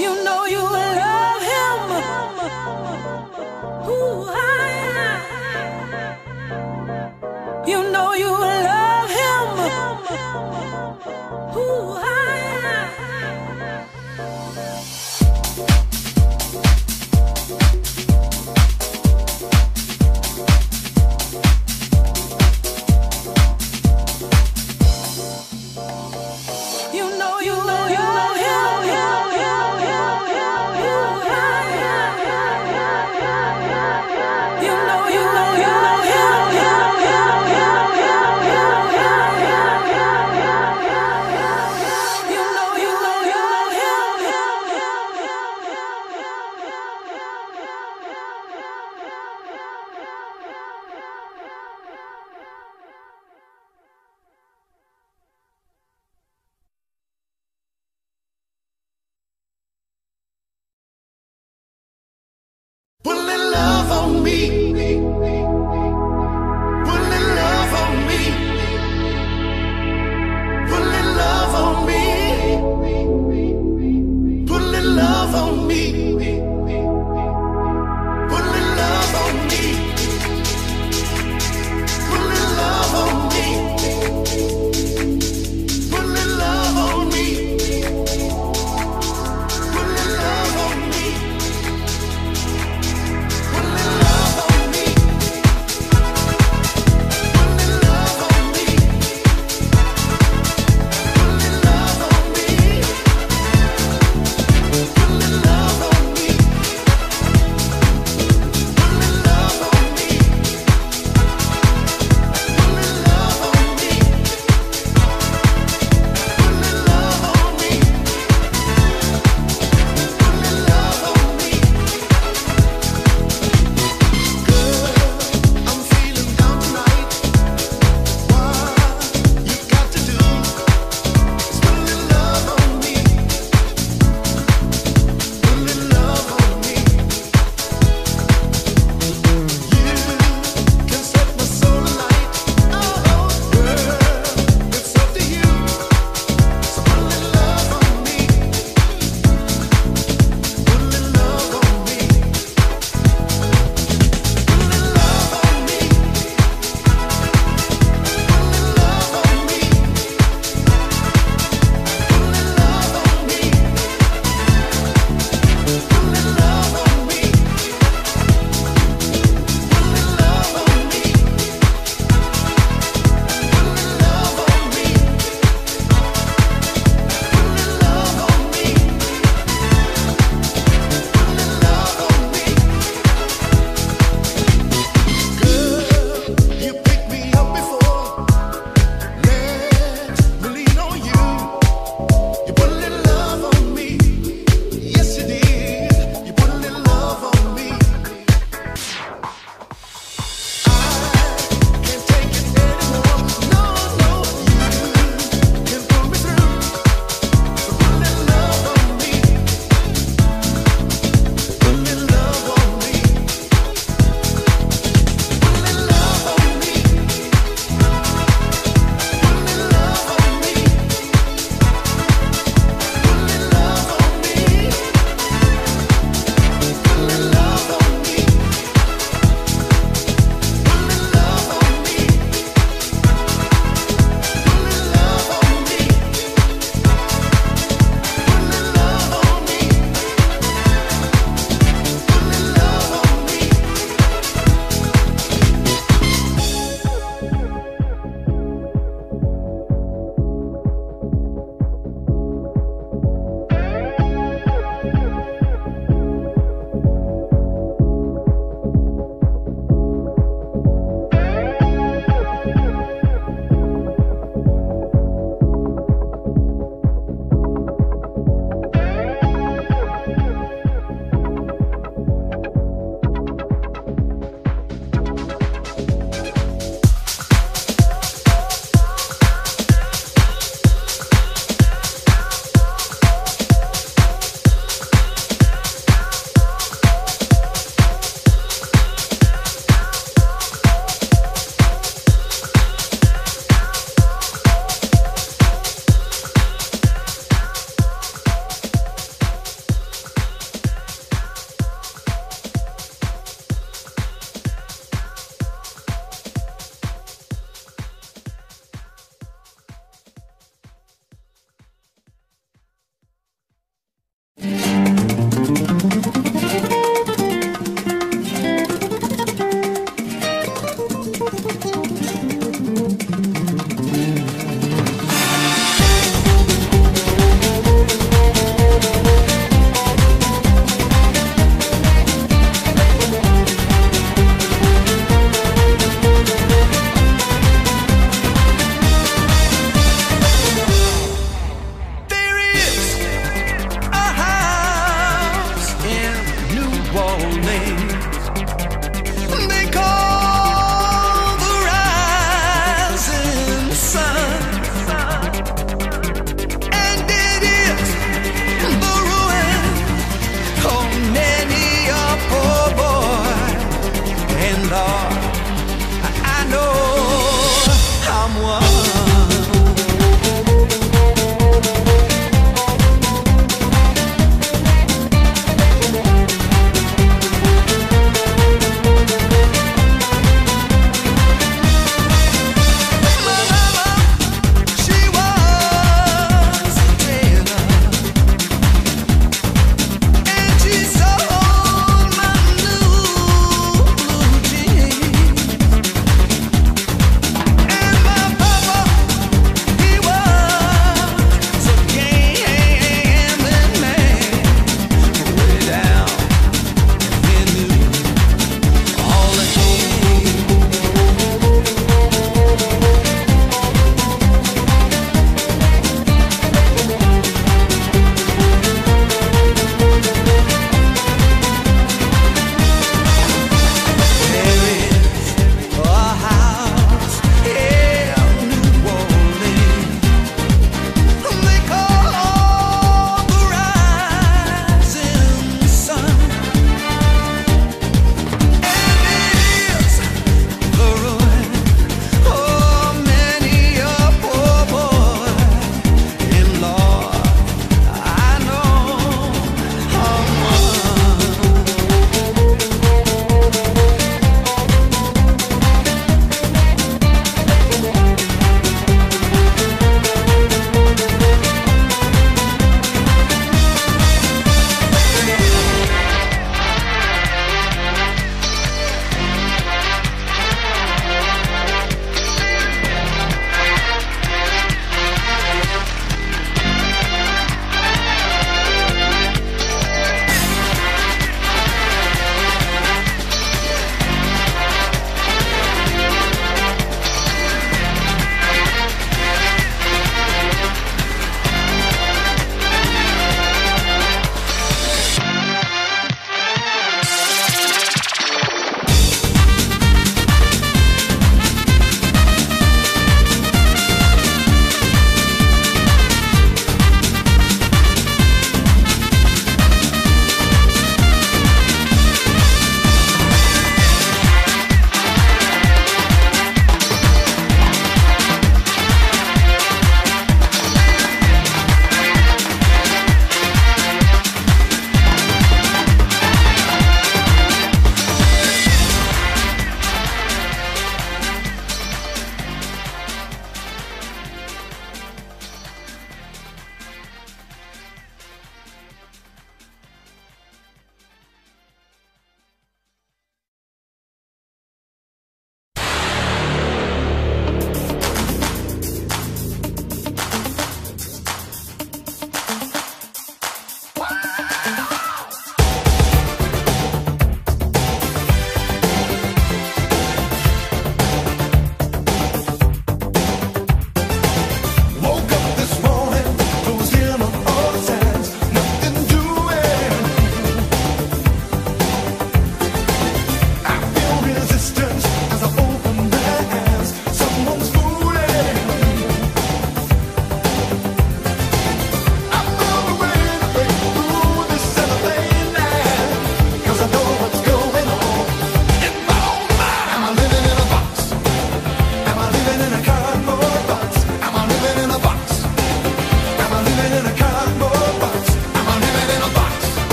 You know you